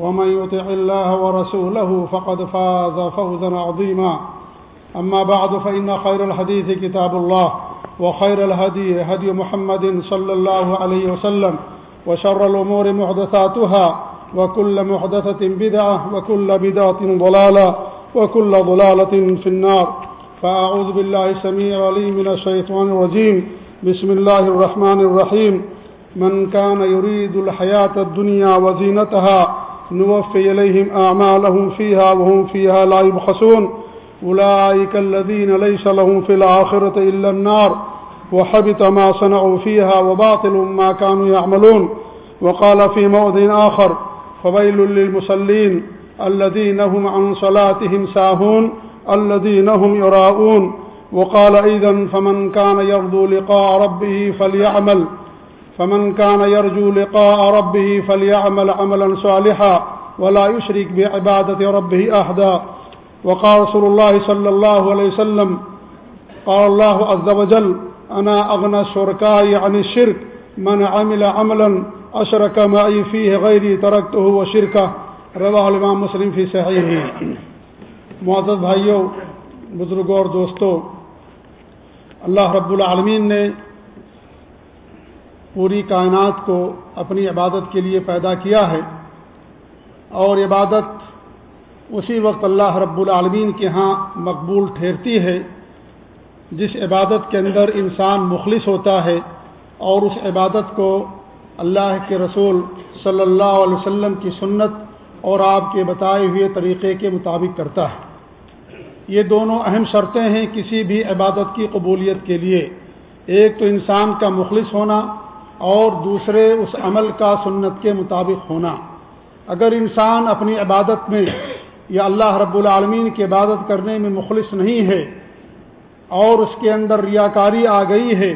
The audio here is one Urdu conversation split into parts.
ومن يطع الله ورسوله فقد فاز فوزا عظيما. أما بعد، فإن خير الحديث كتاب الله، وخير الهدي هدي محمد صلى الله عليه وسلم، وشر الأمور محدثاتها، وكل محدثة بدعة، وكل بدعة ضلالة، وكل ضلالة في النار. فأعوذ بالله سميع علي من الشيطان الرجيم. بسم الله الرحمن الرحيم. من كان يريد الحياة الدنيا وزينتها نوفي إليهم أعمالهم فيها وهم فيها لا يبخسون. أولئك الذين ليس لهم في الآخرة إلا النار، وحبط ما صنعوا فيها وباطل ما كانوا يعملون. وقال في موضع آخر، فويل للمسلين الذين هم عن صلاتهم ساهون، الذين هم يراءون. وقال أيضا، فمن كان يرضو لقاء ربه فليعمل. فمن كان يرجو لقاء ربه فليعمل عملا صالحا ولا يشرك بعبادة ربه أحدا. وقال رسول الله صلى الله عليه وسلم، قال الله عز وجل، أنا أغنى الشركاء عن الشرك، من عمل عملا أشرك معي فيه غيري تركته وشركه. روا الامام مسلم فی صحیح معزز بھائیوں بزرگوں اور دوستوں اللہ رب العالمین نے پوری کائنات کو اپنی عبادت کے لیے پیدا کیا ہے اور عبادت اسی وقت اللہ رب العالمین کے ہاں مقبول ٹھہرتی ہے، جس عبادت کے اندر انسان مخلص ہوتا ہے اور اس عبادت کو اللہ کے رسول صلی اللہ علیہ وسلم کی سنت اور آپ کے بتائے ہوئے طریقے کے مطابق کرتا ہے۔ یہ دونوں اہم شرطیں ہیں کسی بھی عبادت کی قبولیت کے لیے۔ ایک تو انسان کا مخلص ہونا اور دوسرے اس عمل کا سنت کے مطابق ہونا۔ اگر انسان اپنی عبادت میں یا اللہ رب العالمین کی عبادت کرنے میں مخلص نہیں ہے اور اس کے اندر ریاکاری آ گئی ہے،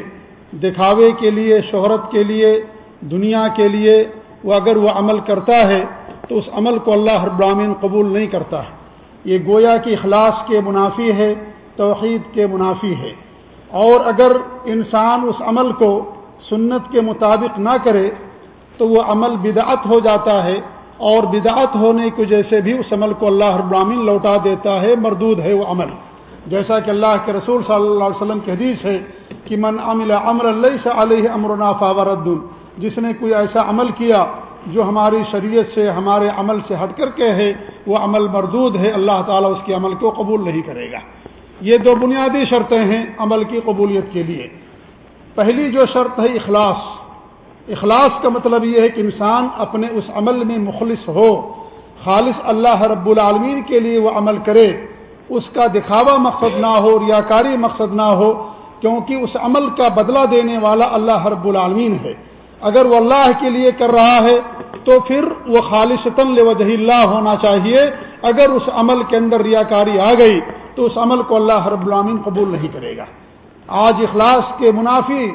دکھاوے کے لیے، شہرت کے لیے، دنیا کے لیے، وہ اگر وہ عمل کرتا ہے تو اس عمل کو اللہ رب العالمین قبول نہیں کرتا۔ ہے یہ گویا کی اخلاص کے منافی ہے، توحید کے منافی ہے۔ اور اگر انسان اس عمل کو سنت کے مطابق نہ کرے تو وہ عمل بدعت ہو جاتا ہے اور بدعت ہونے کی وجہ سے بھی اس عمل کو اللہ رب لوٹا دیتا ہے، مردود ہے وہ عمل۔ جیسا کہ اللہ کے رسول صلی اللہ علیہ وسلم کی حدیث ہے کہ من عمل امر اللہ سے علیہ امرنا فاورد جس نے کوئی ایسا عمل کیا جو ہماری شریعت سے، ہمارے عمل سے ہٹ کر کے ہے، وہ عمل مردود ہے، اللہ تعالیٰ اس کے عمل کو قبول نہیں کرے گا۔ یہ دو بنیادی شرطیں ہیں عمل کی قبولیت کے لیے۔ پہلی جو شرط ہے اخلاص. اخلاص کا مطلب یہ ہے کہ انسان اپنے اس عمل میں مخلص ہو. خالص اللہ رب العالمین کے لیے وہ عمل کرے. اس کا دکھاوا مقصد نہ ہو ریاکاری مقصد نہ ہو، کیونکہ اس عمل کا بدلہ دینے والا اللہ رب العالمین ہے. اگر وہ اللہ کے لیے کر رہا ہے، تو پھر وہ خالصتاً وجہ اللہ ہونا چاہیے. اگر اس عمل کے اندر ریاکاری آ گئی، تو اس عمل کو اللہ رب العالمین قبول نہیں کرے گا. آج اخلاص کے منافی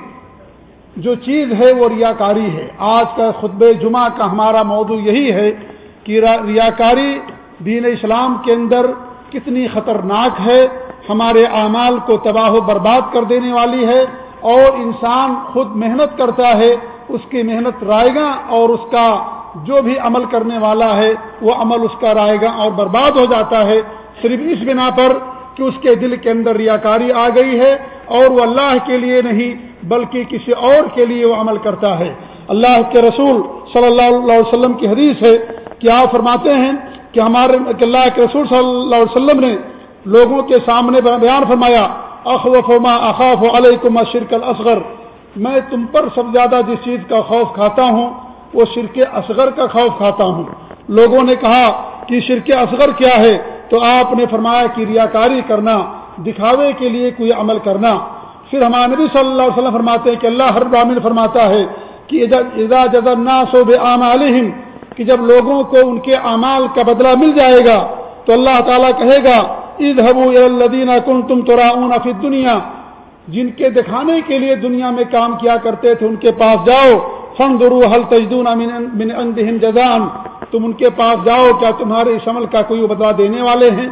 جو چیز ہے وہ ریاکاری ہے۔ آج کا خطب جمعہ کا ہمارا موضوع یہی ہے کہ ریاکاری دین اسلام کے اندر کتنی خطرناک ہے، ہمارے اعمال کو تباہ و برباد کر دینے والی ہے اور انسان خود محنت کرتا ہے، اس کی محنت رائے گا اور اس کا جو بھی عمل کرنے والا ہے، وہ عمل اس کا رائے گا اور برباد ہو جاتا ہے۔ صرف اس بنا پر کہ اس کے دل کے اندر ریاکاری آ گئی ہے۔ اور وہ اللہ کے لیے نہیں، بلکہ کسی اور کے لیے وہ عمل کرتا ہے۔ اللہ کے رسول صلی اللہ علیہ وسلم کی حدیث ہے کہ آپ فرماتے ہیں کہ ہمارے، کہ اللہ کے رسول صلی اللہ علیہ وسلم نے لوگوں کے سامنے بیان فرمایا، اخوف ما اخاف علیکم شرک الاصغر۔ میں تم پر سب زیادہ جس چیز کا خوف کھاتا ہوں، وہ شرک اصغر کا خوف کھاتا ہوں۔ لوگوں نے کہا کہ شرک اصغر کیا ہے؟ تو آپ نے فرمایا کہ ریاکاری کرنا۔ دکھاوے کے لیے کوئی عمل کرنا۔ پھر ہمارے نبی صلی اللہ علیہ وسلم فرماتے ہیں کہ اللہ ہر برامن فرماتا ہے کہ اذا جز الناس کہ جب لوگوں کو ان کے اعمال کا بدلہ مل جائے گا، تو اللہ تعالیٰ کہے گا، اذهبوا الى الذين كنتم تراؤون في الدنيا۔ جن کے دکھانے کے لیے دنیا میں کام کیا کرتے تھے، ان کے پاس جاؤ۔ فانظروا هل تجدون من عندهم تم ان کے پاس جاؤ، کیا تمہارے اس عمل کا کوئی بدلا دینے والے ہیں؟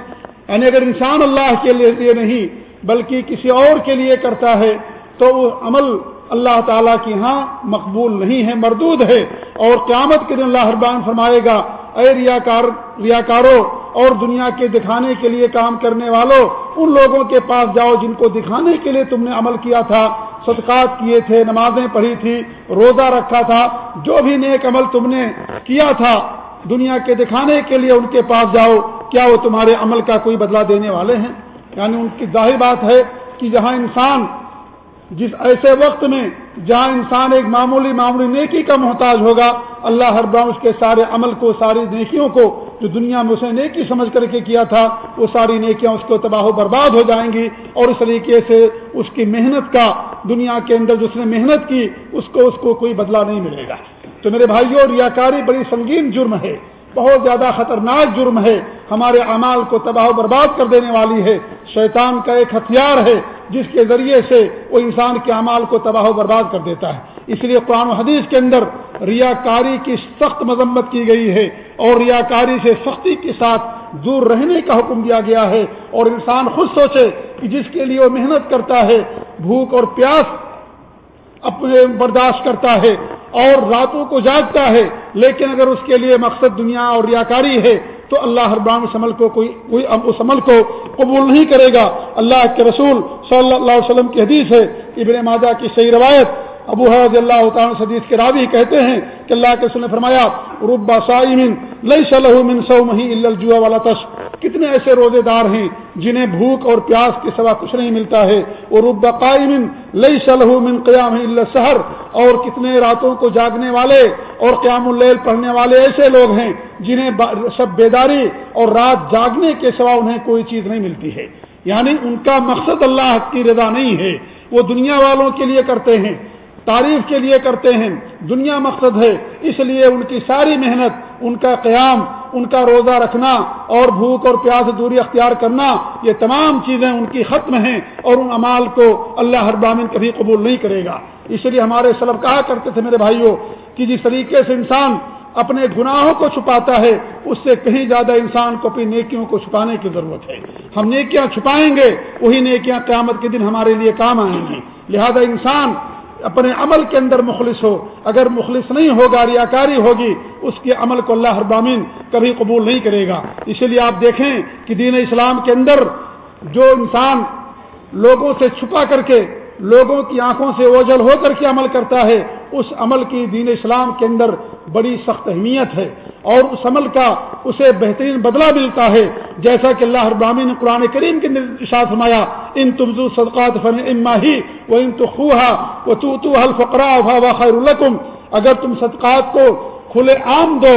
یعنی اگر انسان اللہ کے لیے نہیں، بلکہ کسی اور کے لیے کرتا ہے، تو وہ عمل اللہ تعالیٰ کی ہاں مقبول نہیں ہے، مردود ہے۔ اور قیامت کے دن اللہ حربان فرمائے گا، اے ریاکار ریاکاروں اور دنیا کے دکھانے کے لیے کام کرنے والوں ان لوگوں کے پاس جاؤ جن کو دکھانے کے لیے تم نے عمل کیا تھا۔ صدقات کیے تھے، نمازیں پڑھی تھی، روزہ رکھا تھا، جو بھی نیک عمل تم نے کیا تھا، دنیا کے دکھانے کے لیے ان کے پاس جاؤ۔ کیا وہ تمہارے عمل کا کوئی بدلہ دینے والے ہیں؟ یعنی ان کی ظاہر بات ہے کہ جہاں انسان جس ایسے وقت میں جہاں انسان ایک معمولی معمولی نیکی کا محتاج ہوگا، اللہ ہر براؤ اس کے سارے عمل کو، ساری نیکیوں کو جو دنیا میں اسے نیکی سمجھ کر کے کیا تھا، وہ ساری نیکیاں اس کو تباہ و برباد ہو جائیں گی اور اس طریقے سے اس کی محنت کا دنیا کے اندر جس نے محنت کی، اس کو اس کو کوئی بدلہ نہیں ملے گا۔ تو میرے بھائیوں ریاکاری بڑی سنگین جرم ہے۔ بہت زیادہ خطرناک جرم ہے، ہمارے اعمال کو تباہ و برباد کر دینے والی ہے۔ شیطان کا ایک ہتھیار ہے، جس کے ذریعے سے وہ انسان کے اعمال کو تباہ و برباد کر دیتا ہے۔ اس لیے قرآن و حدیث کے اندر ریاکاری کی سخت مذمت کی گئی ہے اور ریاکاری سے سختی کے ساتھ دور رہنے کا حکم دیا گیا ہے۔ اور انسان خود سوچے کہ جس کے لیے وہ محنت کرتا ہے، بھوک اور پیاس اپنے برداشت کرتا ہے اور راتوں کو جاگتا ہے، لیکن اگر اس کے لیے مقصد دنیا اور ریاکاری ہے، تو اللہ ہر اس عمل کو کوئی کوئی اس عمل کو قبول نہیں کرے گا۔ اللہ کے رسول صلی اللہ علیہ وسلم کی حدیث ہے، ابن مادہ کی صحیح روایت ابو حض اللہ تعالیٰ حدیث کے راوی کہتے ہیں کہ اللہ کے رسول نے فرمایا ربا سائمن لئی صلی من سو الجوا والا تش کتنے ایسے روزے دار ہیں جنہیں بھوک اور پیاس کے سوا کچھ نہیں ملتا ہے۔ وہ ربا قائمن لئی صلی من قیام اللہ اور کتنے راتوں کو جاگنے والے اور قیام اللیل پڑھنے والے ایسے لوگ ہیں جنہیں سب بیداری اور رات جاگنے کے سوا انہیں کوئی چیز نہیں ملتی ہے۔ یعنی ان کا مقصد اللہ کی رضا نہیں ہے۔ وہ دنیا والوں کے لیے کرتے ہیں۔ تعریف کے لیے کرتے ہیں۔ دنیا مقصد ہے، اس لیے ان کی ساری محنت، ان کا قیام، ان کا روزہ رکھنا اور بھوک اور پیاس دوری اختیار کرنا، یہ تمام چیزیں ان کی ختم ہیں اور ان امال کو اللہ ہر بامن کبھی قبول نہیں کرے گا۔ اس لیے ہمارے سلب کہا کرتے تھے میرے بھائیوں کہ جس طریقے سے انسان اپنے گناہوں کو چھپاتا ہے، اس سے کہیں زیادہ انسان کو اپنی نیکیوں کو چھپانے کی ضرورت ہے۔ ہم نیکیاں چھپائیں گے، وہی نیکیاں قیامت کے دن ہمارے لیے کام آئیں گی۔ لہذا انسان اپنے عمل کے اندر مخلص ہو۔ اگر مخلص نہیں ہوگا، ریاکاری ہوگی، اس کے عمل کو اللہ ابامین کبھی قبول نہیں کرے گا۔ اسی لیے آپ دیکھیں کہ دین اسلام کے اندر جو انسان لوگوں سے چھپا کر کے، لوگوں کی آنکھوں سے اوجل ہو کر کے عمل کرتا ہے، اس عمل کی دین اسلام کے اندر بڑی سخت اہمیت ہے۔ اور اس عمل کا اسے بہترین بدلہ ملتا ہے۔ جیسا کہ اللہ ابرامی نے قرآن کریم کے اشاعت فرمایا، ان تمزو صدقات فن اما ہی وہ ان تو خوہا وہ تو تو حل فقرا خیر القم اگر تم صدقات کو کھلے عام دو،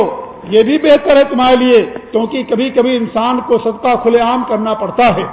یہ بھی بہتر ہے تمہارے لیے، کیونکہ کبھی کبھی انسان کو صدقہ کھلے عام کرنا پڑتا ہے۔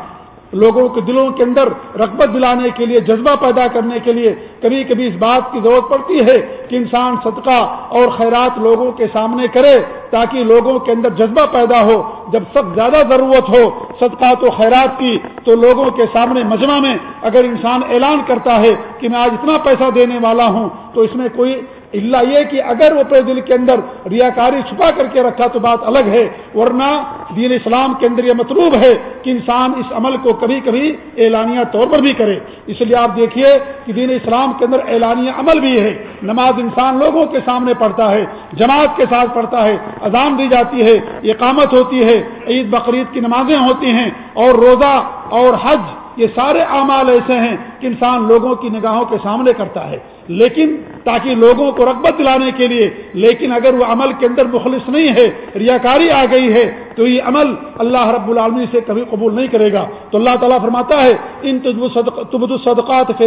لوگوں کے دلوں کے اندر رغبت دلانے کے لیے، جذبہ پیدا کرنے کے لیے کبھی کبھی اس بات کی ضرورت پڑتی ہے کہ انسان صدقہ اور خیرات لوگوں کے سامنے کرے تاکہ لوگوں کے اندر جذبہ پیدا ہو۔ جب سب زیادہ ضرورت ہو صدقات و خیرات کی، تو لوگوں کے سامنے مجمع میں اگر انسان اعلان کرتا ہے کہ میں آج اتنا پیسہ دینے والا ہوں تو اس میں کوئی اللہ یہ کہ اگر وہ اپنے دل کے اندر ریاکاری چھپا کر کے رکھا تو بات الگ ہے، ورنہ دین اسلام کے اندر یہ مطلوب ہے کہ انسان اس عمل کو کبھی کبھی اعلانیہ طور پر بھی کرے۔ اس لیے آپ دیکھیے کہ دین اسلام کے اندر اعلانیہ عمل بھی ہے۔ نماز انسان لوگوں کے سامنے پڑھتا ہے، جماعت کے ساتھ پڑھتا ہے، اذان دی جاتی ہے، اقامت ہوتی ہے، عید بقرعید کی نمازیں ہوتی ہیں اور روزہ اور حج یہ سارے اعمال ایسے ہیں کہ انسان لوگوں کی نگاہوں کے سامنے کرتا ہے۔ لیکن تاکہ لوگوں کو رغبت دلانے کے لیے، لیکن اگر وہ عمل کے اندر مخلص نہیں ہے، ریاکاری آ گئی ہے، تو یہ عمل اللہ رب العالمین سے کبھی قبول نہیں کرے گا۔ تو اللہ تعالیٰ فرماتا ہے، ان تبد الصدقات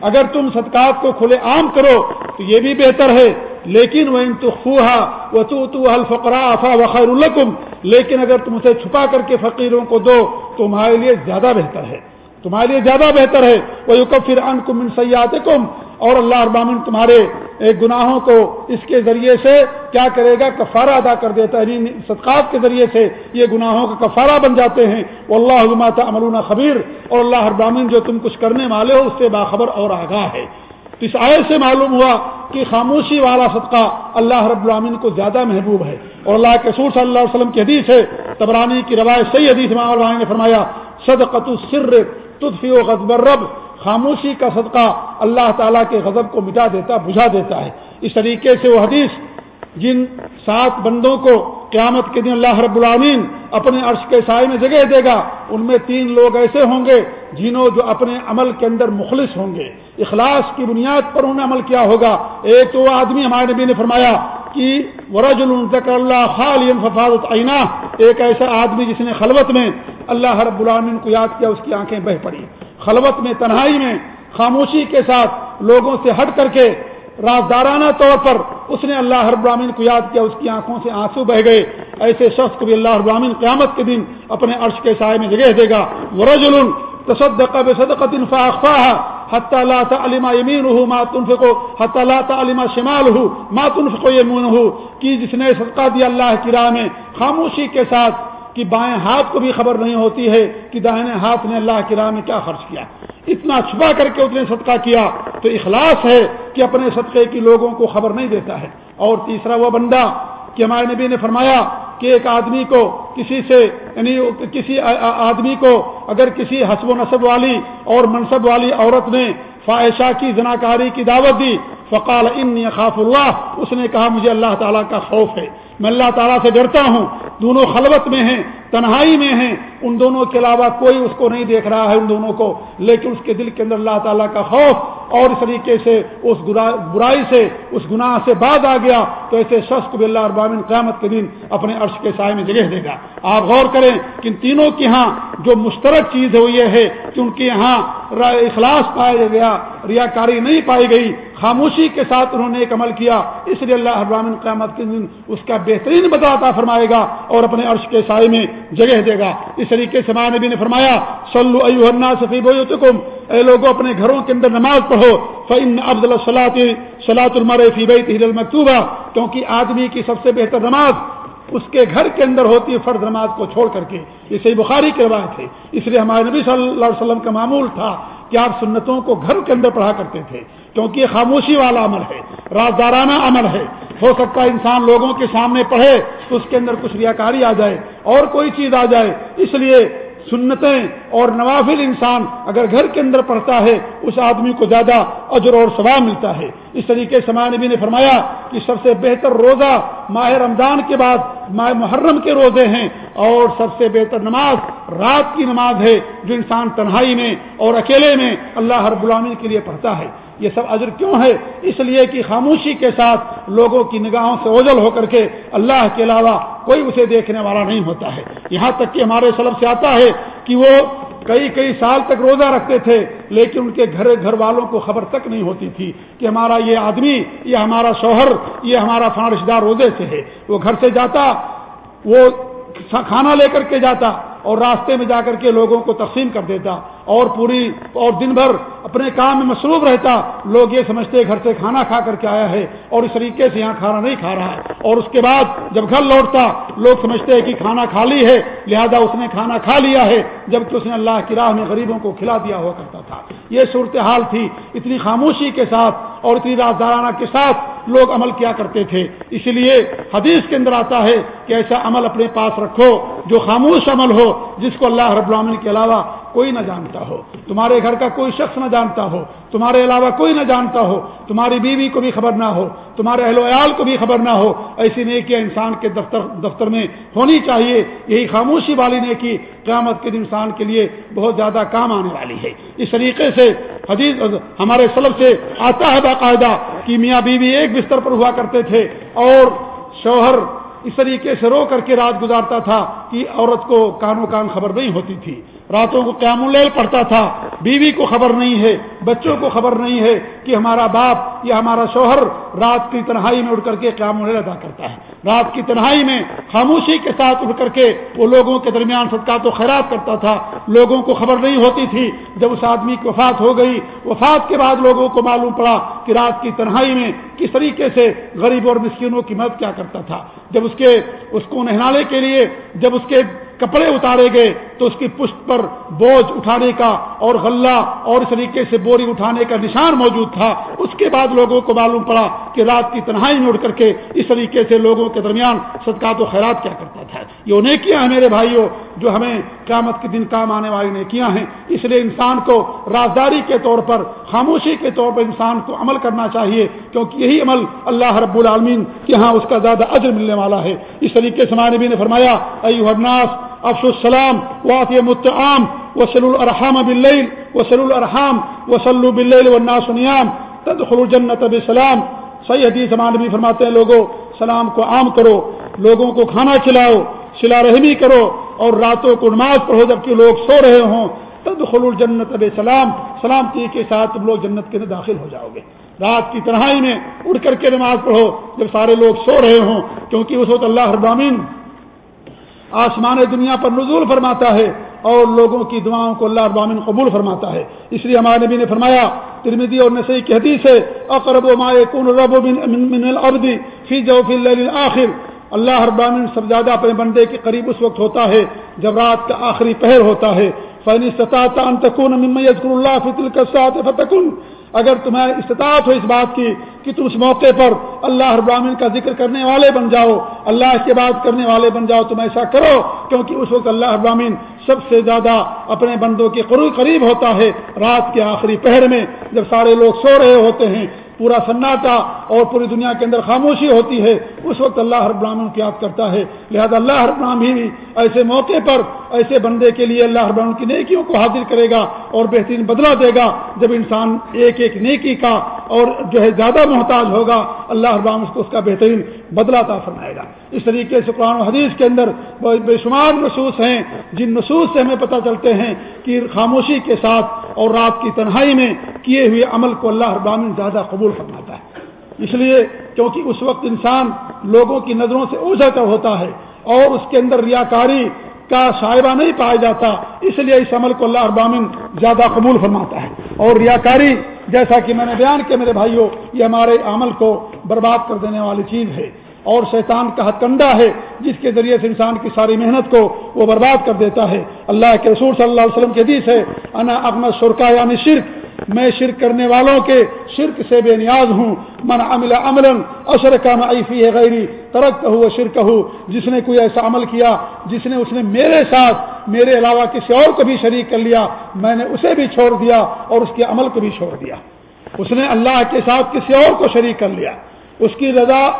اگر تم صدقات کو کھلے عام کرو، تو یہ بھی بہتر ہے۔ لیکن وہ انتخوہا وہ تو تو الفقرا افا وخیر الکم لیکن اگر تم اسے چھپا کر کے فقیروں کو دو، تمہارے لیے زیادہ بہتر ہے۔ تمہارے لیے زیادہ بہتر ہے۔ وہ یوکفر ان کم ان سیات اور اللہ ابامن تمہارے گناہوں کو اس کے ذریعے سے کیا کرے گا؟ کفارہ ادا کر دیتا ہے۔ یعنی صدقات کے ذریعے سے یہ گناہوں کا کفارہ بن جاتے ہیں۔ وہ اللہ امرون خبیر اور اللہ ابامن جو تم کچھ کرنے والے ہو، اس سے باخبر اور آگاہ ہے۔ تو اس آئے سے معلوم ہوا کہ خاموشی والا صدقہ اللہ رب العامن کو زیادہ محبوب ہے اور اللہ کے سور صلی اللہ علیہ وسلم کی حدیث ہے تبرانی کی روایت صحیح حدیث نے فرمایا صدقت السر تدفی و غزب رب خاموشی کا صدقہ اللہ تعالیٰ کے غضب کو مٹا دیتا، بجھا دیتا ہے۔ اس طریقے سے وہ حدیث جن سات بندوں کو قیامت کے دن اللہ رب العامین اپنے عرش کے سائے میں جگہ دے گا۔ ان میں تین لوگ ایسے ہوں گے جنہوں جو اپنے عمل کے اندر مخلص ہوں گے۔ اخلاص کی بنیاد پر انہوں نے عمل کیا ہوگا۔ ایک تو وہ آدمی ہمارے نبی نے فرمایا کہ ورج اللہ خال ففاظت عینا ایک ایسا آدمی جس نے خلوت میں اللہ رب العالمین کو یاد کیا، اس کی آنکھیں بہ پڑی خلوت میں، تنہائی میں، خاموشی کے ساتھ لوگوں سے ہٹ کر کے رازدارانہ طور پر اس نے اللہ ہر کو یاد کیا، اس کی آنکھوں سے آنسو بہ گئے۔ ایسے شخص کو بھی اللہ ابراہین قیامت کے دن اپنے عرش کے سائے میں جگہ دے گا۔ ورج تصدق بصدقت فاخفاها حتى لا تعلم يمينه ما تنفق، حتى لا تعلم شماله ما تنفق يمينه۔ کہ جس نے صدقہ دیا اللہ کی راہ میں، خاموشی کے ساتھ کہ بائیں ہاتھ کو بھی خبر نہیں ہوتی ہے کہ دائیں ہاتھ نے اللہ کی راہ میں کیا خرچ کیا۔ اتنا چھپا کر کے اس نے صدقہ کیا تو اخلاص ہے کہ اپنے صدقے کی لوگوں کو خبر نہیں دیتا ہے۔ اور تیسرا وہ بندہ کہ ہمارے نبی نے فرمایا کہ ایک آدمی کو کسی سے یعنی کسی آدمی کو اگر کسی حسب و نصب والی اور منصب والی عورت نے فائشہ کی، زناکاری کی دعوت دی، فقال انی خاف اللہ، اس نے کہا مجھے اللہ تعالیٰ کا خوف ہے۔ میں اللہ تعالیٰ سے ڈرتا ہوں، دونوں خلوت میں ہیں، تنہائی میں ہیں، ان دونوں کے علاوہ کوئی اس کو نہیں دیکھ رہا ہے ان دونوں کو، لیکن اس کے دل کے اندر اللہ تعالیٰ کا خوف اور اس طریقے سے، اس برائی سے، اس گناہ سے بعد آ گیا، تو ایسے شخص کو بھی اللہ ابامن قیامت کے دن اپنے عرش کے سائے میں جگہ دے گا۔ آپ غور کریں کہ ان تینوں کے ہاں جو مشترک چیز ہے وہ یہ ہے کہ ان کے یہاں اخلاص پایا گیا، ریاکاری نہیں پائی گئی، خاموشی کے ساتھ انہوں نے ایک عمل کیا، اس لیے اللہ ابراہین قیامت کے دن اس کا بہترین بدلاتا فرمائے گا اور اپنے عرش کے سائے میں جگہ دے گا۔ اس طریقے سے ماں نبی نے فرمایا سلو ایوہنا صفیب اے لوگوں اپنے گھروں کے اندر نماز پڑھو۔ فن عبد اللہ صلاۃ المر فی بیت المکتوبہ کیونکہ آدمی کی سب سے بہتر نماز اس کے گھر کے اندر ہوتی ہے فرد نماز کو چھوڑ کر کے۔ یہ صحیح بخاری کے روایت ہے۔ اس لیے ہمارے نبی صلی اللہ علیہ وسلم کا معمول تھا کہ آپ سنتوں کو گھر کے اندر پڑھا کرتے تھے، کیونکہ یہ خاموشی والا عمل ہے، رازدارانہ عمل ہے۔ ہو سکتا ہے انسان لوگوں کے سامنے پڑھے تو اس کے اندر کچھ ریاکاری آ جائے اور کوئی چیز آ جائے۔ اس لیے سنتیں اور نوافل انسان اگر گھر کے اندر پڑھتا ہے، اس آدمی کو زیادہ اجر اور ثواب ملتا ہے۔ اس طریقے سے ماہ نبی نے فرمایا کہ سب سے بہتر روزہ ماہ رمضان کے بعد ماہ محرم کے روزے ہیں اور سب سے بہتر نماز رات کی نماز ہے جو انسان تنہائی میں اور اکیلے میں اللہ ہر غلامی کے لیے پڑھتا ہے۔ یہ سب اجر کیوں ہے؟ اس لیے کہ خاموشی کے ساتھ لوگوں کی نگاہوں سے اوجل ہو کر کے اللہ کے علاوہ کوئی اسے دیکھنے والا نہیں ہوتا ہے۔ یہاں تک کہ ہمارے سلب سے آتا ہے کہ وہ کئی کئی سال تک روزہ رکھتے تھے، لیکن ان کے گھر گھر والوں کو خبر تک نہیں ہوتی تھی کہ ہمارا یہ آدمی، یہ ہمارا شوہر، یہ ہمارا رشتہ دار روزے سے ہے۔ وہ گھر سے جاتا، وہ کھانا لے کر کے جاتا اور راستے میں جا کر کے لوگوں کو تقسیم کر دیتا۔ اور پوری اور دن بھر اپنے کام میں مصروف رہتا لوگ یہ سمجھتے گھر سے کھانا کھا کر کے آیا ہے اور اس طریقے سے یہاں کھانا نہیں کھا رہا ہے۔ اور اس کے بعد جب گھر لوٹتا لوگ سمجھتے ہیں کہ کھانا کھا لی ہے، لہذا اس نے کھانا کھا لیا ہے، جبکہ اس نے اللہ کی راہ میں غریبوں کو کھلا دیا ہوا کرتا تھا۔ یہ صورتحال تھی اتنی خاموشی کے ساتھ اور اتنی رازدارانہ کے ساتھ لوگ عمل کیا کرتے تھے۔ اسی لیے حدیث کے اندر آتا ہے کہ ایسا عمل اپنے پاس رکھو جو خاموش عمل ہو، جس کو اللہ رب العالمین کے علاوہ کوئی نہ جانتا ہو۔ تمہارے گھر کا کوئی شخص نہ جانتا ہو۔ تمہارے علاوہ کوئی نہ جانتا ہو۔ تمہاری بیوی کو بھی خبر نہ ہو۔ تمہارے اہل ویال کو بھی خبر نہ ہو۔ ایسی نیکی انسان کے دفتر دفتر میں ہونی چاہیے۔ یہی خاموشی والی نیکی قیامت کے انسان کے لیے بہت زیادہ کام آنے والی ہے۔ اس طریقے سے حدیث ہمارے سلب سے آتا ہے باقاعدہ کہ میاں بیوی ایک بستر پر ہوا کرتے تھے اور شوہر اس طریقے سے رو کر کے رات گزارتا تھا کہ عورت کو کانوں کان خبر نہیں ہوتی تھی۔ راتوں کو قیام اللیل پڑھتا تھا، بیوی کو خبر نہیں ہے۔ بچوں کو خبر نہیں ہے کہ ہمارا باپ یا ہمارا شوہر رات کی تنہائی میں اٹھ کر کے قیام اللیل ادا کرتا ہے۔ رات کی تنہائی میں خاموشی کے ساتھ اٹھ کر کے وہ لوگوں کے درمیان صدقات و خیرات کرتا تھا۔ لوگوں کو خبر نہیں ہوتی تھی۔ جب اس آدمی کی وفات ہو گئی، وفات کے بعد لوگوں کو معلوم پڑا کہ رات کی تنہائی میں کس طریقے سے غریب اور مسکینوں کی مدد کیا کرتا تھا۔ جب اس کے اس کو نہلانے کے لیے، جب اس کے کپڑے اتارے گئے تو اس کی پشت پر بوجھ اٹھانے کا اور غلہ اور اس طریقے سے بوری اٹھانے کا نشان موجود تھا۔ اس کے بعد لوگوں کو معلوم پڑا کہ رات کی تنہائی میں اٹھ کر کے اس طریقے سے لوگوں کے درمیان صدقات و خیرات کیا کرتا تھا۔ یہ انہیں کیا ہے میرے بھائیوں جو ہمیں قیامت کے دن کام آنے والی نے کیا ہیں۔ اس لیے انسان کو رازداری کے طور پر، خاموشی کے طور پر انسان کو عمل کرنا چاہیے، کیونکہ یہی عمل اللہ رب العالمین کے ہاں اس کا زیادہ عجر ملنے والا ہے۔ اس طریقے سے ہمارے نبی نے فرمایا ایو الناس افس السلام واطی متعام وسل الرحام باللیل وسل الرحام وسلو باللیل والناس نیام تدخل الجنت بسلام صحیح حدیث ہمارے نبی فرماتے ہیں لوگوں، سلام کو عام کرو، لوگوں کو کھانا کھلاؤ سلا رحمی کرو اور راتوں کو نماز پڑھو جبکہ لوگ سو رہے ہوں۔ تد خلو جنت اب سلام سلامتی کے ساتھ تم لوگ جنت کے اندر داخل ہو جاؤ گے۔ رات کی تنہائی میں اڑ کر کے نماز پڑھو جب سارے لوگ سو رہے ہوں، کیونکہ اس وقت اللہ ابامین آسمان دنیا پر نزول فرماتا ہے اور لوگوں کی دعاؤں کو اللہ ابامن قبول فرماتا ہے۔ اس لیے ہمارے نبی نے فرمایا ترمیدی اور نسائی کی حدیث ہے، اقرب و مائے کن رب من العبد فی جو فی آخر اللہ ابامن سب زیادہ اپنے بندے کے قریب اس وقت ہوتا ہے جب رات کا آخری پہر ہوتا ہے۔ فنی سطاط انتقن ممکن اللہ فطل کا ساتھ فتکن اگر تمہیں استطاعت ہو اس بات کی کہ تم اس موقع پر اللہ ابراہین کا ذکر کرنے والے بن جاؤ، اللہ کے بات کرنے والے بن جاؤ، تم ایسا کرو کیونکہ اس وقت اللہ ابراہین سب سے زیادہ اپنے بندوں کے قریب ہوتا ہے۔ رات کے آخری پہر میں جب سارے لوگ سو رہے ہوتے ہیں، پورا سناٹا اور پوری دنیا کے اندر خاموشی ہوتی ہے، اس وقت اللہ ہر براہمن کی یاد کرتا ہے۔ لہذا اللہ ہر براہم بھی ایسے موقع پر ایسے بندے کے لیے اللہ ہر کی نیکیوں کو حاضر کرے گا اور بہترین بدلا دے گا جب انسان ایک ایک نیکی کا اور جو ہے زیادہ محتاج ہوگا، اللہ ابام اس کو اس کا بہترین بدلا تا فرمائے گا۔ اس طریقے سے قرآن و حدیث کے اندر بے شمار نصوص ہیں۔ جن نصوص سے ہمیں پتہ چلتے ہیں کہ خاموشی کے ساتھ اور رات کی تنہائی میں کیے ہوئے عمل کو اللہ ابامن زیادہ قبول فرماتا ہے۔ اس لیے کیونکہ اس وقت انسان لوگوں کی نظروں سے اوجھا کر ہوتا ہے اور اس کے اندر ریاکاری کا شائبہ نہیں پایا جاتا۔ اس لیے اس عمل کو اللہ ابامن زیادہ قبول فرماتا ہے۔ اور ریاکاری، جیسا کہ میں نے بیان کیا میرے بھائیوں، یہ ہمارے عمل کو برباد کر دینے والی چیز ہے۔ اور شیطان کا ہتھ کنڈا ہے، جس کے ذریعے سے انسان کی ساری محنت کو وہ برباد کر دیتا ہے۔ اللہ کے رسول صلی اللہ علیہ وسلم کے حدیث ہے، انا اپنا شرکا یعنی شرک میں شرک کرنے والوں کے شرک سے بے نیاز ہوں۔ من عمل عمل اشر کا معیفی ہے غیری ترک ہو شرک ہو جس نے کوئی ایسا عمل کیا، جس نے اس نے میرے ساتھ، میرے علاوہ کسی اور کو بھی شریک کر لیا، میں نے اسے بھی چھوڑ دیا اور اس کے عمل کو بھی چھوڑ دیا۔ اس نے اللہ کے ساتھ کسی اور کو شریک کر لیا۔ اس کی رضا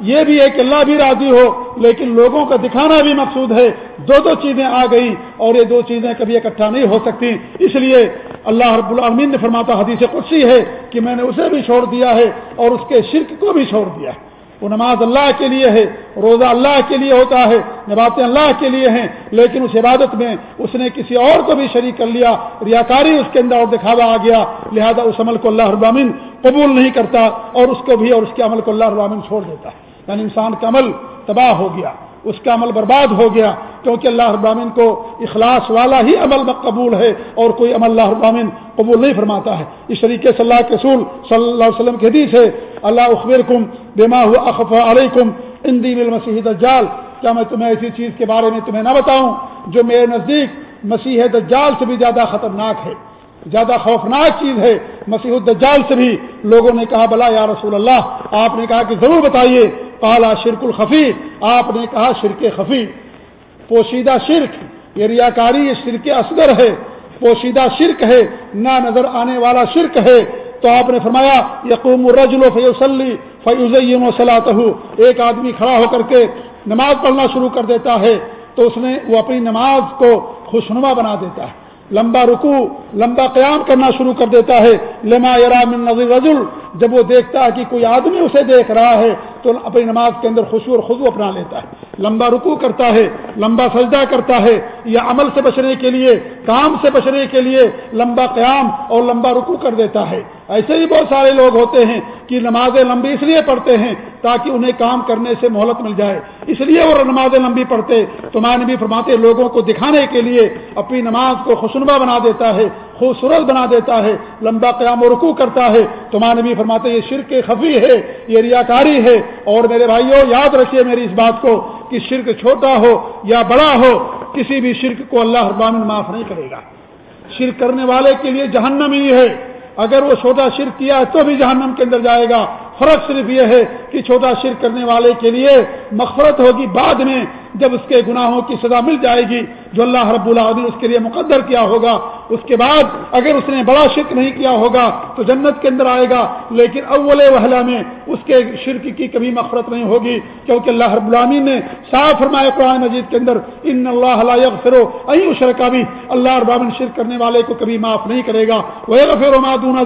یہ بھی ہے کہ اللہ بھی راضی ہو، لیکن لوگوں کا دکھانا بھی مقصود ہے۔ دو دو چیزیں آ گئی اور یہ دو چیزیں کبھی اکٹھا نہیں ہو سکتی اس لیے اللہ رب العالمین نے فرماتا حدیث قدسی ہے کہ میں نے اسے بھی چھوڑ دیا ہے اور اس کے شرک کو بھی چھوڑ دیا ہے۔ وہ نماز اللہ کے لیے ہے، روزہ اللہ کے لیے ہوتا ہے نباتیں اللہ کے لیے ہیں، لیکن اس عبادت میں اس نے کسی اور کو بھی شریک کر لیا، ریاکاری اس کے اندر اور دکھاوا آ گیا۔ لہذا اس عمل کو اللہ ابامن قبول نہیں کرتا اور اس کو بھی اور اس کے عمل کو اللہ ابامن چھوڑ دیتا ہے۔ یعنی انسان کا عمل تباہ ہو گیا۔ اس کا عمل برباد ہو گیا کیونکہ اللہ ابامن کو اخلاص والا ہی عمل قبول ہے اور کوئی عمل اللہ ابامن قبول نہیں فرماتا ہے۔ اس طریقے سے اللہ کے رسول صلی اللہ علیہ وسلم کے حدیث ہے، اللہ اخبر کم بیما اخف علیکم اندی مسیح دجال کیا میں تمہیں ایسی چیز کے بارے میں تمہیں نہ بتاؤں جو میرے نزدیک مسیح دجال سے بھی زیادہ خطرناک ہے؟ زیادہ خوفناک چیز ہے۔ مسیح الدجال سے بھی لوگوں نے کہا، بلا یا رسول اللہ، آپ نے کہا کہ ضرور بتائیے پہلا شرک الخفی آپ نے کہا شرک خفی پوشیدہ شرک، یہ ریاکاری، یہ شرک اصغر ہے۔ پوشیدہ شرک ہے نہ نظر آنے والا شرک ہے۔ تو آپ نے فرمایا، یقوم الرجل و فیوسلی فیوزین و صلاح ایک آدمی کھڑا ہو کر کے نماز پڑھنا شروع کر دیتا ہے، تو اس نے وہ اپنی نماز کو خوشنما بنا دیتا ہے۔ لمبا رکو لمبا قیام کرنا شروع کر دیتا ہے، لما یرا من نظر رجل، جب وہ دیکھتا ہے کہ کوئی آدمی اسے دیکھ رہا ہے تو اپنی نماز کے اندر خوشو اور خزو اپنا لیتا ہے۔ لمبا رکو کرتا ہے، لمبا سجدہ کرتا ہے، یا عمل سے بچنے کے لیے، کام سے بچنے کے لیے لمبا قیام اور لمبا رکو کر دیتا ہے۔ ایسے ہی بہت سارے لوگ ہوتے ہیں کہ نمازیں لمبی اس لیے پڑھتے ہیں تاکہ انہیں کام کرنے سے مہلت مل جائے۔ اس لیے وہ نمازیں لمبی پڑھتے۔ تو نبی فرماتے لوگوں کو دکھانے کے لیے اپنی نماز کو خوشنبا بنا دیتا ہے۔ خوبصورت بنا دیتا ہے، لمبا قیام و رکو کرتا ہے۔ تو ماں نبی فرماتے یہ شرک خفی ہے، یہ ریاکاری ہے۔ اور میرے بھائیوں یاد رکھیے میری اس بات کو کہ شرک چھوٹا ہو یا بڑا ہو، کسی بھی شرک کو اللہ ابامن معاف نہیں کرے گا۔ شرک کرنے والے کے لیے جہنم ہی ہے۔ اگر وہ چھوٹا شرک کیا ہے تو بھی جہنم کے اندر جائے گا۔ فرق صرف یہ ہے کہ چھوٹا شرک کرنے والے کے لیے مغفرت ہوگی بعد میں، جب اس کے گناہوں کی سزا مل جائے گی، جو اللہ رب العالمین اس کے لیے مقدر کیا ہوگا۔ اس کے بعد اگر اس نے بڑا شرک نہیں کیا ہوگا تو جنت کے اندر آئے گا، لیکن اول وحلہ میں اس کے شرک کی کبھی مفرت نہیں ہوگی، کیونکہ اللہ رب العالمین نے صاف فرمایا قرآن مجید کے اندر، ان اللہ فرو این شرکا بھی اللہ رب شرک کرنے والے کو کبھی معاف نہیں کرے گا وہ فرو مادون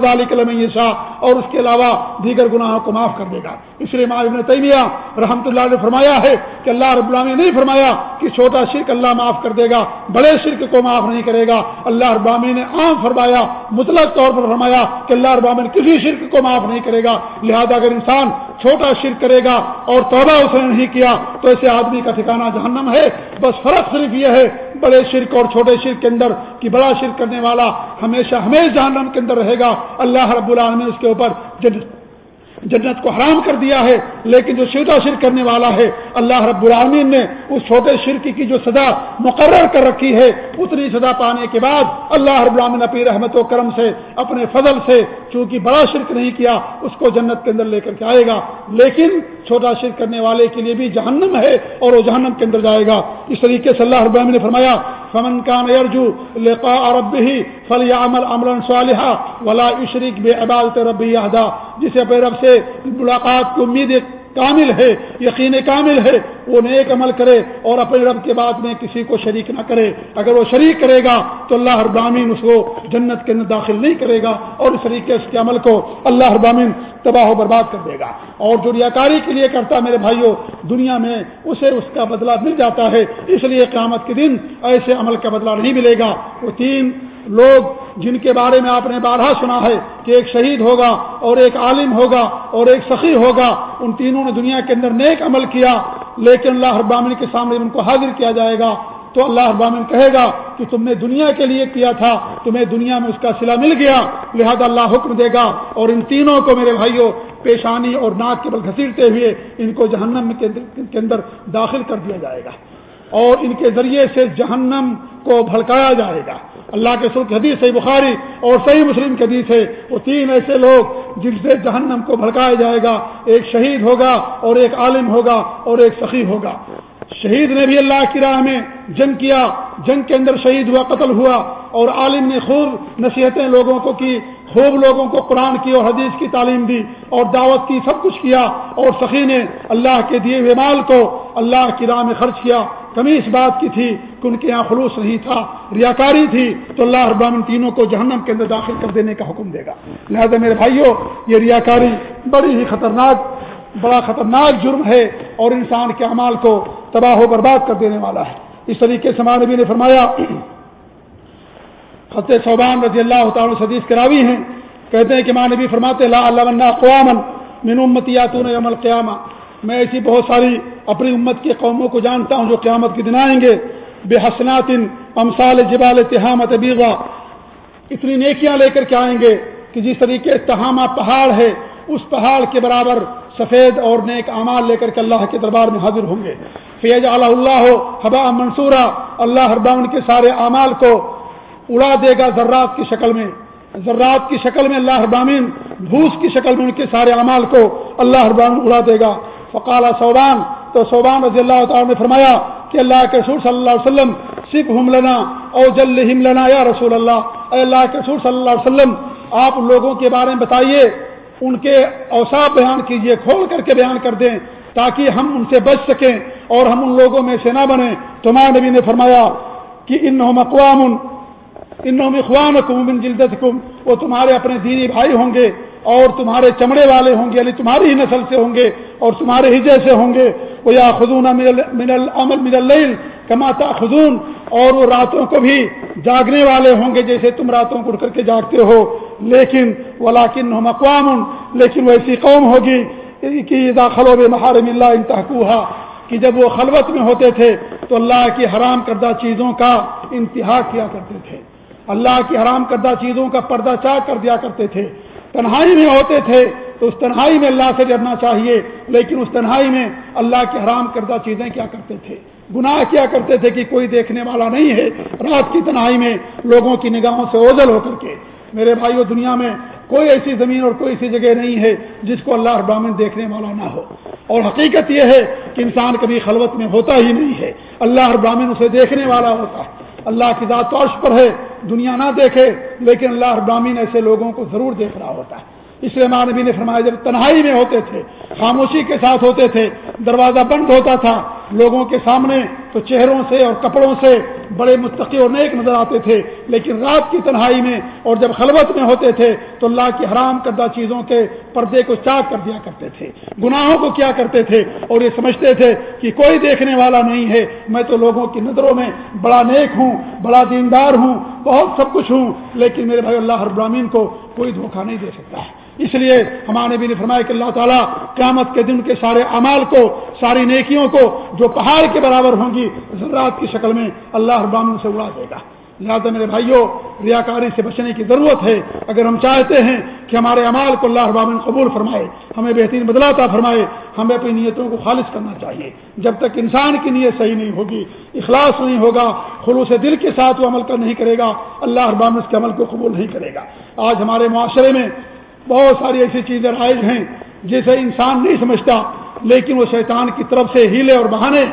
شاہ اور اس کے علاوہ دیگر گناہوں کو معاف کر دے گا۔ اس لیے معلوم تیمیہ رحمۃ اللہ نے فرمایا ہے کہ اللہ رب العالمین نہیں فرمایا کہ چھوٹا شرک اللہ معاف کر دے گا، بڑے شرک کو معاف نہیں کرے گا۔ اللہ ابامین نے عام فرمایا، مطلق طور پر فرمایا کہ اللہ ابامین کسی شرک کو معاف نہیں کرے گا۔ لہذا اگر انسان چھوٹا شرک کرے گا اور توبہ اس نے نہیں کیا، تو ایسے آدمی کا ٹھکانا جہنم ہے۔ بس فرق صرف یہ ہے، بڑے شرک اور چھوٹے شرک کے اندر کہ بڑا شرک کرنے والا ہمیشہ ہمیشہ جہنم کے اندر رہے گا۔ اللہ رب العالمین اس کے اوپر جنت کو حرام کر دیا ہے، لیکن جو شیتا شرک کرنے والا ہے، اللہ رب العالمین نے اس چھوٹے شرک کی جو سزا مقرر کر رکھی ہے، اتنی سزا پانے کے بعد اللہ رب العالمین اپنی رحمت و کرم سے، اپنے فضل سے چونکہ بڑا شرک نہیں کیا، اس کو جنت کے اندر لے کر کے آئے گا۔ لیکن چھوٹا شرک کرنے والے کے لیے بھی جہنم ہے اور وہ جہنم کے اندر جائے گا۔ اس طریقے سے اللہ رب العالمین نے فرمایا، فمن کان یرجو لقاء ربه فلیعمل عملا صالحا ولا یشرک بعبادت ربه احدا جسے اپنے رب سے ملاقات کی امید کامل ہے، یقین کامل ہے، وہ نیک عمل کرے اور اپنے رب کے بعد میں کسی کو شریک نہ کرے۔ اگر وہ شریک کرے گا تو اللہ ابامین اس کو جنت کے اندر داخل نہیں کرے گا اور اس طریقے اس کے عمل کو اللہ ابامین تباہ و برباد کر دے گا۔ اور جو ریاکاری کے لیے کرتا میرے بھائیوں دنیا میں اسے اس کا بدلہ مل جاتا ہے۔ اس لیے قیامت کے دن ایسے عمل کا بدلہ نہیں ملے گا۔ وہ تین لوگ جن کے بارے میں آپ نے بارہ سنا ہے کہ ایک شہید ہوگا اور ایک عالم ہوگا اور ایک سخی ہوگا، ان تینوں نے دنیا کے اندر نیک عمل کیا، لیکن اللہ ابامن کے سامنے ان کو حاضر کیا جائے گا۔ تو اللہ ابامن کہے گا کہ تم نے دنیا کے لیے کیا تھا، تمہیں دنیا میں اس کا سلا مل گیا، لہذا اللہ حکم دے گا۔ اور ان تینوں کو میرے بھائیوں پیشانی اور ناک کے بل گھسیٹتے ہوئے ان کو جہنم کے اندر داخل کر دیا جائے گا۔ اور ان کے ذریعے سے جہنم کو بھڑکایا جائے گا۔ اللہ کے سر حدیث صحیح بخاری اور صحیح مسلم کے حدیث ہے۔ وہ تین ایسے لوگ جن سے جہنم کو بھڑکایا جائے گا۔ ایک شہید ہوگا اور ایک عالم ہوگا اور ایک سخی ہوگا۔ شہید نے بھی اللہ کی راہ میں جنگ کیا۔ جنگ کے اندر شہید ہوا، قتل ہوا اور عالم نے خوب نصیحتیں لوگوں کو کی۔ خوب لوگوں کو قرآن کی اور حدیث کی تعلیم دی اور دعوت کی سب کچھ کیا اور سخی نے اللہ کے دیے ہوئے مال کو اللہ کی راہ میں خرچ کیا۔ کمی اس بات کی تھی کہ ان کے یہاں خلوص نہیں تھا، ریاکاری تھی، تو اللہ ابامن تینوں کو جہنم کے اندر داخل کر دینے کا حکم دے گا۔ لہذا میرے بھائیوں یہ ریاکاری بڑی ہی خطرناک، بڑا خطرناک جرم ہے اور انسان کے اعمال کو تباہ و برباد کر دینے والا ہے۔ اس طریقے سے مانوی نے فرمایا خط صوبان رضی اللہ تعالیٰ حدیث کراوی ہیں۔ کہتے ہیں کہ ماں نبی فرماتے لا اللہ قوامن من امتیاتون یوم القیامہ۔ میں ایسی بہت ساری اپنی امت کی قوموں کو جانتا ہوں جو قیامت کی دن آئیں گے۔ بے حسنات امسال جبال تہامت بیغا اتنی نیکیاں لے کر کے آئیں گے کہ جس طریقے تہامہ پہاڑ ہے، اس پہاڑ کے برابر سفید اور نیک اعمال لے کر کے اللہ کے دربار میں حاضر ہوں گے۔ فیض اللہ ہو حبا منصورہ اللہ ہر کے سارے اعمال کو اڑا دے گا ذرات کی شکل میں۔ ذرات کی شکل میں اللہ ابامین بھوس کی شکل میں ان کے سارے اعمال کو اللہ ابامن اڑا دے گا۔ فقال صوبان، تو صوبان رضی اللہ تعالیٰ نے فرمایا کہ اللہ کے رسول صلی اللہ علیہ وسلم صرف ہم لنا او جل لنا یا رسول اللہ۔ اے اللہ کے رسول صلی اللہ علیہ وسلم، آپ لوگوں کے بارے میں بتائیے، ان کے اوساف بیان کیجیے، کھول کر کے بیان کر دیں تاکہ ہم ان سے بچ سکیں اور ہم ان لوگوں میں سے نہ بنیں۔ تو نبی نے فرمایا کہ ان اقوام ان میں خوان کم جلدت وہ تمہارے اپنے دینی بھائی ہوں گے اور تمہارے چمڑے والے ہوں گے یعنی تمہاری ہی نسل سے ہوں گے اور تمہارے ہی جیسے ہوں گے۔ وہ یا خدون من العمل من اللیل کماتا خدون اور وہ راتوں کو بھی جاگنے والے ہوں گے جیسے تم راتوں کو اٹھ کر کے جاگتے ہو۔ لیکن ولاکن ہم اقوام لیکن وہ ایسی قوم ہوگی کہ داخل و محارم اللہ انتہا کہ جب وہ خلوت میں ہوتے تھے تو اللہ کی حرام کردہ چیزوں کا انتہا کیا کرتے تھے۔ اللہ کی حرام کردہ چیزوں کا پردہ چاک کر دیا کرتے تھے۔ تنہائی میں ہوتے تھے تو اس تنہائی میں اللہ سے ڈرنا چاہیے، لیکن اس تنہائی میں اللہ کی حرام کردہ چیزیں کیا کرتے تھے؟ گناہ کیا کرتے تھے کہ کوئی دیکھنے والا نہیں ہے؟ رات کی تنہائی میں لوگوں کی نگاہوں سے اوزل ہو کر کے۔ میرے بھائیوں دنیا میں کوئی ایسی زمین اور کوئی ایسی جگہ نہیں ہے جس کو اللہ ابامن دیکھنے والا نہ ہو۔ اور حقیقت یہ ہے کہ انسان کبھی خلوت میں ہوتا ہی نہیں ہے۔ اللہ ابامن اسے دیکھنے والا ہوتا ہے۔ اللہ کی ذات عرش پر ہے، دنیا نہ دیکھے، لیکن اللہ ابامین ایسے لوگوں کو ضرور دیکھ رہا ہوتا ہے۔ اس لیے نبی نے فرمایا، جب تنہائی میں ہوتے تھے، خاموشی کے ساتھ ہوتے تھے، دروازہ بند ہوتا تھا، لوگوں کے سامنے تو چہروں سے اور کپڑوں سے بڑے مستقی اور نیک نظر آتے تھے، لیکن رات کی تنہائی میں اور جب خلوت میں ہوتے تھے تو اللہ کی حرام کردہ چیزوں کے پردے کو چاک کر دیا کرتے تھے۔ گناہوں کو کیا کرتے تھے؟ اور یہ سمجھتے تھے کہ کوئی دیکھنے والا نہیں ہے۔ میں تو لوگوں کی نظروں میں بڑا نیک ہوں، بڑا دیندار ہوں، بہت سب کچھ ہوں، لیکن میرے بھائی اللہ ہر برامین کو کوئی دھوکہ نہیں دے سکتا ہے۔ اس لیے ہمارے بھی نے فرمایا کہ اللہ تعالیٰ قیامت کے دن کے سارے امال کو، ساری نیکیوں کو جو پہاڑ کے برابر ہوں گی، ذرات کی شکل میں اللہ ابامن سے اڑا دے گا۔ لہٰذا میرے بھائیوں ریاکاری سے بچنے کی ضرورت ہے۔ اگر ہم چاہتے ہیں کہ ہمارے امال کو اللہ ابامن قبول فرمائے، ہمیں بہترین بدلاتا فرمائے، ہمیں اپنی نیتوں کو خالص کرنا چاہیے۔ جب تک انسان کی نیت صحیح نہیں ہوگی، اخلاص نہیں ہوگا، خلوص دل کے ساتھ وہ عمل کر نہیں کرے گا، اللہ ابامن اس کے عمل کو قبول نہیں کرے گا۔ آج ہمارے معاشرے میں بہت ساری ایسی چیزیں رائج ہیں جسے انسان نہیں سمجھتا، لیکن وہ شیطان کی طرف سے ہیلے اور بہانے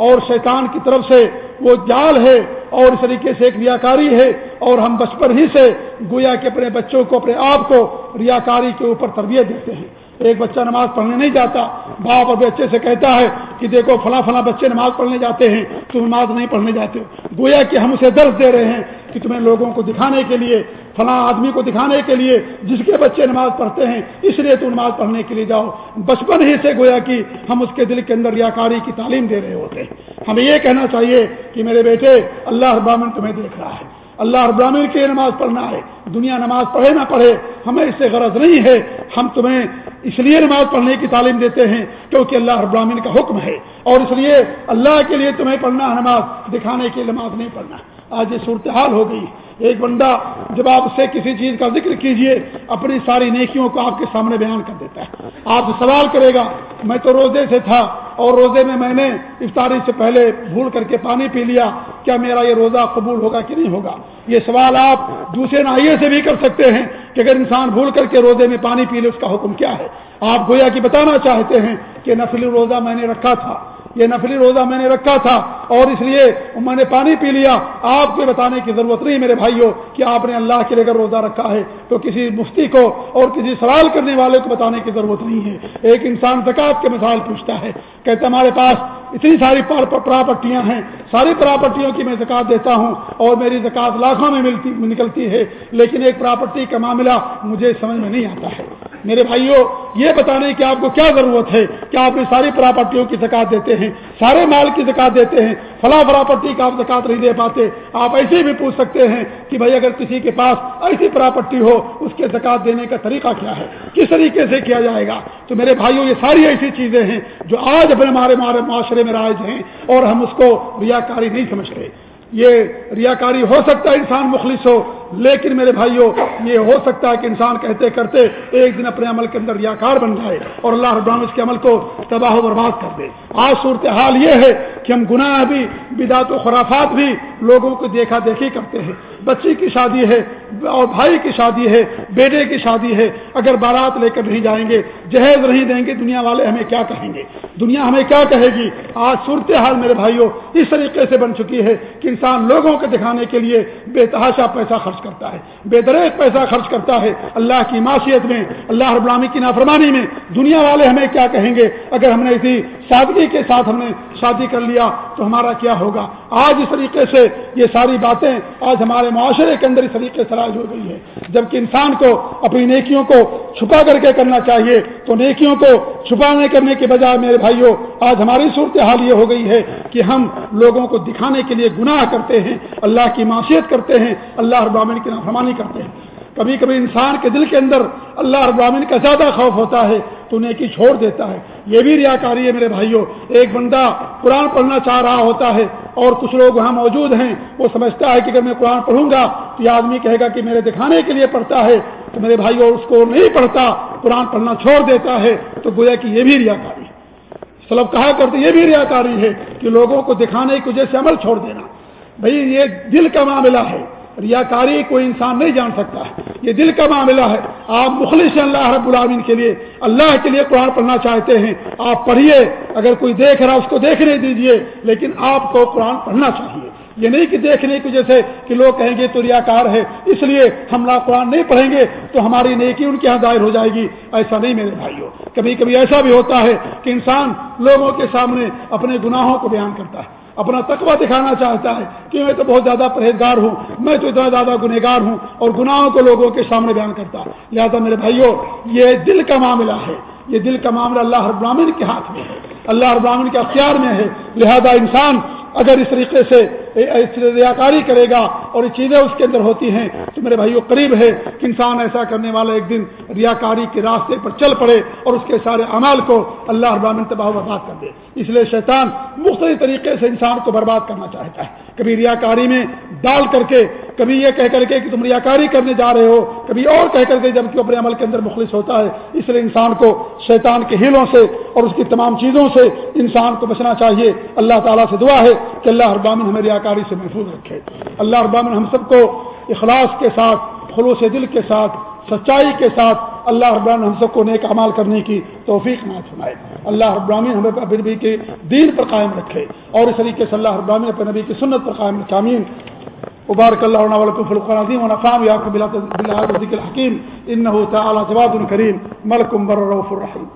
اور شیطان کی طرف سے وہ جال ہے اور اس طریقے سے ایک ریاکاری ہے اور ہم بچپن ہی سے گویا کے اپنے بچوں کو، اپنے آپ کو ریاکاری کے اوپر تربیت دیتے ہیں۔ ایک بچہ نماز پڑھنے نہیں جاتا، باپ اور بچے سے کہتا ہے کہ دیکھو فلاں فلاں بچے نماز پڑھنے جاتے ہیں، تم نماز نہیں پڑھنے جاتے۔ ہو گویا کہ ہم اسے درد دے رہے ہیں کہ تمہیں لوگوں کو دکھانے کے لیے فلاں آدمی کو دکھانے کے لیے جس کے بچے نماز پڑھتے ہیں، اس لیے تم نماز پڑھنے کے لیے جاؤ۔ بچپن ہی سے گویا کہ ہم اس کے دل کے اندر ریاکاری کی تعلیم دے رہے ہوتے ہیں۔ ہمیں یہ کہنا چاہیے کہ میرے بیٹے، اللہ ابامن تمہیں دیکھ رہا ہے۔ اللہ ابراہین کے نماز پڑھنا ہے۔ دنیا نماز پڑھے نہ پڑھے، ہمیں اس سے غرض نہیں ہے۔ ہم تمہیں اس لیے نماز پڑھنے کی تعلیم دیتے ہیں کیونکہ اللہ ابراہین کا حکم ہے۔ اور اس لیے اللہ کے لیے تمہیں پڑھنا، نماز دکھانے کے لیے نماز نہیں پڑھنا۔ آج یہ صورتحال ہو گئی۔ ایک بندہ جب آپ سے کسی چیز کا ذکر کیجیے، اپنی ساری نیکیوں کو آپ کے سامنے بیان کر دیتا ہے۔ آپ سوال کرے گا، میں تو روزے سے تھا اور روزے میں میں نے افطاری سے پہلے بھول کر کے پانی پی لیا۔ کیا میرا یہ روزہ قبول ہوگا کہ نہیں ہوگا؟ یہ سوال آپ دوسرے نائیے سے بھی کر سکتے ہیں کہ اگر انسان بھول کر کے روزے میں پانی پی لے، اس کا حکم کیا ہے؟ آپ گویا کہ بتانا چاہتے ہیں کہ نفلی روزہ میں نے رکھا تھا۔ یہ نفلی روزہ میں نے رکھا تھا اور اس لیے میں نے پانی پی لیا۔ آپ کو بتانے کی ضرورت نہیں میرے بھائیوں کہ آپ نے اللہ کے لے کر روزہ رکھا ہے تو کسی مفتی کو اور کسی سوال کرنے والے کو بتانے کی ضرورت نہیں ہے۔ ایک انسان زکات کے مثال پوچھتا ہے کہتے ہمارے پاس اتنی ساری پراپرٹیاں ہیں۔ ساری پراپرٹیوں کی میں زکات دیتا ہوں اور میری زکات لاکھوں میں ملتی نکلتی ہے، لیکن ایک پراپرٹی کا معاملہ مجھے سمجھ میں نہیں آتا ہے۔ میرے بھائیوں، یہ بتانے کی آپ کو کیا ضرورت ہے کہ آپ نے ساری پراپرٹیوں کی زکات دیتے ہیں، سارے مال کی زکات دیتے ہیں، فلاں پراپرٹی کا آپ زکات نہیں دے پاتے۔ آپ ایسے بھی پوچھ سکتے ہیں کہ بھائی، اگر کسی کے پاس ایسی پراپرٹی ہو، اس کے زکات دینے کا طریقہ کیا ہے؟ کس طریقے سے کیا جائے گا؟ تو میرے بھائیوں، یہ ساری ایسی چیزیں ہیں جو آج اپنے ہمارے ہمارے معاشرے میں رائج ہیں اور ہم اس کو ریاکاری نہیں سمجھتے یہ ریاکاری ہو سکتا ہے انسان مخلص ہو لیکن میرے بھائیوں یہ ہو سکتا ہے کہ انسان کہتے کرتے ایک دن اپنے عمل کے اندر ریاکار بن جائے اور اللہ ابراہم اس کے عمل کو تباہ و برباد کر دے۔ آج صورتحال یہ ہے کہ ہم گناہ بھی، بدعت و خرافات بھی لوگوں کو دیکھا دیکھی کرتے ہیں۔ بچی کی شادی ہے اور بھائی کی شادی ہے، بیٹے کی شادی ہے۔ اگر بارات لے کر نہیں جائیں گے، جہیز نہیں دیں گے، دنیا والے ہمیں کیا کہیں گے؟ دنیا ہمیں کیا کہے گی؟ آج صورتحال میرے بھائیوں اس طریقے سے بن چکی ہے کہ انسان لوگوں کو دکھانے کے لیے بے تحاشا پیسہ خرچ کرتا ہے، بے دریک پیسہ خرچ کرتا ہے۔ اللہ کی معاشیت میں، اللہ رب العالمین کی نافرمانی میں دنیا والے ہمیں کیا کہیں گے؟ اگر ہم نے اسی سادگی کے ساتھ ہم نے شادی کر لیا تو ہمارا کیا ہوگا؟ آج اس طریقے سے یہ ساری باتیں آج ہمارے معاشرے کے اندر اس طریقے سے رائج ہو گئی ہے جبکہ انسان کو اپنی نیکیوں کو چھپا کر کے کرنا چاہیے، تو نیکیوں کو چھپانے کرنے کے بجائے میرے بھائیوں آج ہماری صورت حال یہ ہو گئی ہے کہ ہم لوگوں کو دکھانے کے لیے گناہ کرتے ہیں، اللہ کی معاشیت کرتے ہیں، اللہ ابامن کی نافرمانی کرتے ہیں۔ کبھی کبھی انسان کے دل کے اندر اللہ ابامن کا زیادہ خوف ہوتا ہے، تو نیکی چھوڑ دیتا ہے۔ یہ بھی ریاکاری ہے میرے بھائیوں، ایک بندہ قرآن پڑھنا چاہ رہا ہوتا ہے اور کچھ لوگ وہاں موجود ہیں، وہ سمجھتا ہے کہ اگر میں قرآن پڑھوں گا تو یہ آدمی کہے گا کہ میرے دکھانے کے لیے پڑھتا ہے۔ تو میرے بھائیوں، اس کو نہیں پڑھتا، قرآن پڑھنا چھوڑ دیتا ہے۔ تو گویا کہ یہ بھی ریاکاری سلب کہا کرتے یہ بھی ریاکاری ہے کہ لوگوں کو دکھانے کی وجہ سے عمل چھوڑ دینا۔ بھائی، یہ دل کا معاملہ ہے۔ ریاکاری کوئی انسان نہیں جان سکتا۔ یہ دل کا معاملہ ہے۔ آپ مخلص اللہ رب العالمین کے لیے۔ اللہ کے لیے قرآن پڑھنا چاہتے ہیں۔ آپ پڑھیے۔ اگر کوئی دیکھ رہا اس کو دیکھنے دیجیے۔ لیکن آپ کو قرآن پڑھنا چاہیے۔ یہ نہیں کہ دیکھنے کی وجہ سے کہ لوگ کہیں گے تو ریاکار ہے۔ اس لیے ہم لا قرآن نہیں پڑھیں گے تو ہماری نیکی ان کے یہاں دائر ہو جائے گی۔ ایسا نہیں میرے بھائیوں کبھی کبھی ایسا بھی ہوتا ہے کہ انسان لوگوں کے سامنے اپنے گناہوں کو بیان کرتا ہے۔ اپنا تقوی دکھانا چاہتا ہے کہ میں تو بہت زیادہ پرہیزگار ہوں، میں تو اتنا زیادہ گنہگار ہوں اور گناہوں کو لوگوں کے سامنے بیان کرتا لہٰذا میرے بھائیوں یہ دل کا معاملہ ہے۔ یہ دل کا معاملہ اللہ ابراہین کے ہاتھ میں ہے۔ اللہ ابراہین کے اختیار میں ہے۔ لہذا انسان اگر اس طریقے سے ریاکاری کرے گا اور یہ چیزیں اس کے اندر ہوتی ہیں۔ تو میرے بھائیوں قریب ہے کہ انسان ایسا کرنے والا ایک دن ریاکاری کے راستے پر چل پڑے اور اس کے سارے اعمال کو اللہ ابامن تباہ برباد کر دے۔ اس لیے شیطان مختلف طریقے سے انسان کو برباد کرنا چاہتا ہے۔ کبھی ریاکاری میں ڈال کر کے کبھی یہ کہہ کر کے کہ تم ریاکاری کرنے جا رہے ہو، کبھی اور کہہ کر کے جبکہ اپنے عمل کے اندر مخلص ہوتا ہے، اس لیے انسان کو شیطان کے ہیلوں سے اور اس کی تمام چیزوں سے انسان کو بچنا چاہیے۔ اللہ تعالیٰ سے دعا ہے کہ اللہ ابامن ہمیں ریاکاری سے محفوظ رکھے۔ اللہ ابامن ہم سب کو اخلاص کے ساتھ خلوص دل کے ساتھ، سچائی کے ساتھ اللہ ابراہین ہم سب کو نیک امال کرنے کی توفیق نہ سنائے اللہ ابراہین ہمیں نبی کے دین پر قائم رکھے اور اس طریقے سے اللہ ابراہین اپنے نبی کی سنت پر قائم رکھے۔ امین وبارك الله لنا ولكم في القرآن العظيم ونفعنا وإياكم بالآيات والذكر الحكيم. إنه تعالى جواد كريم. ملك بر رؤوف رحيم.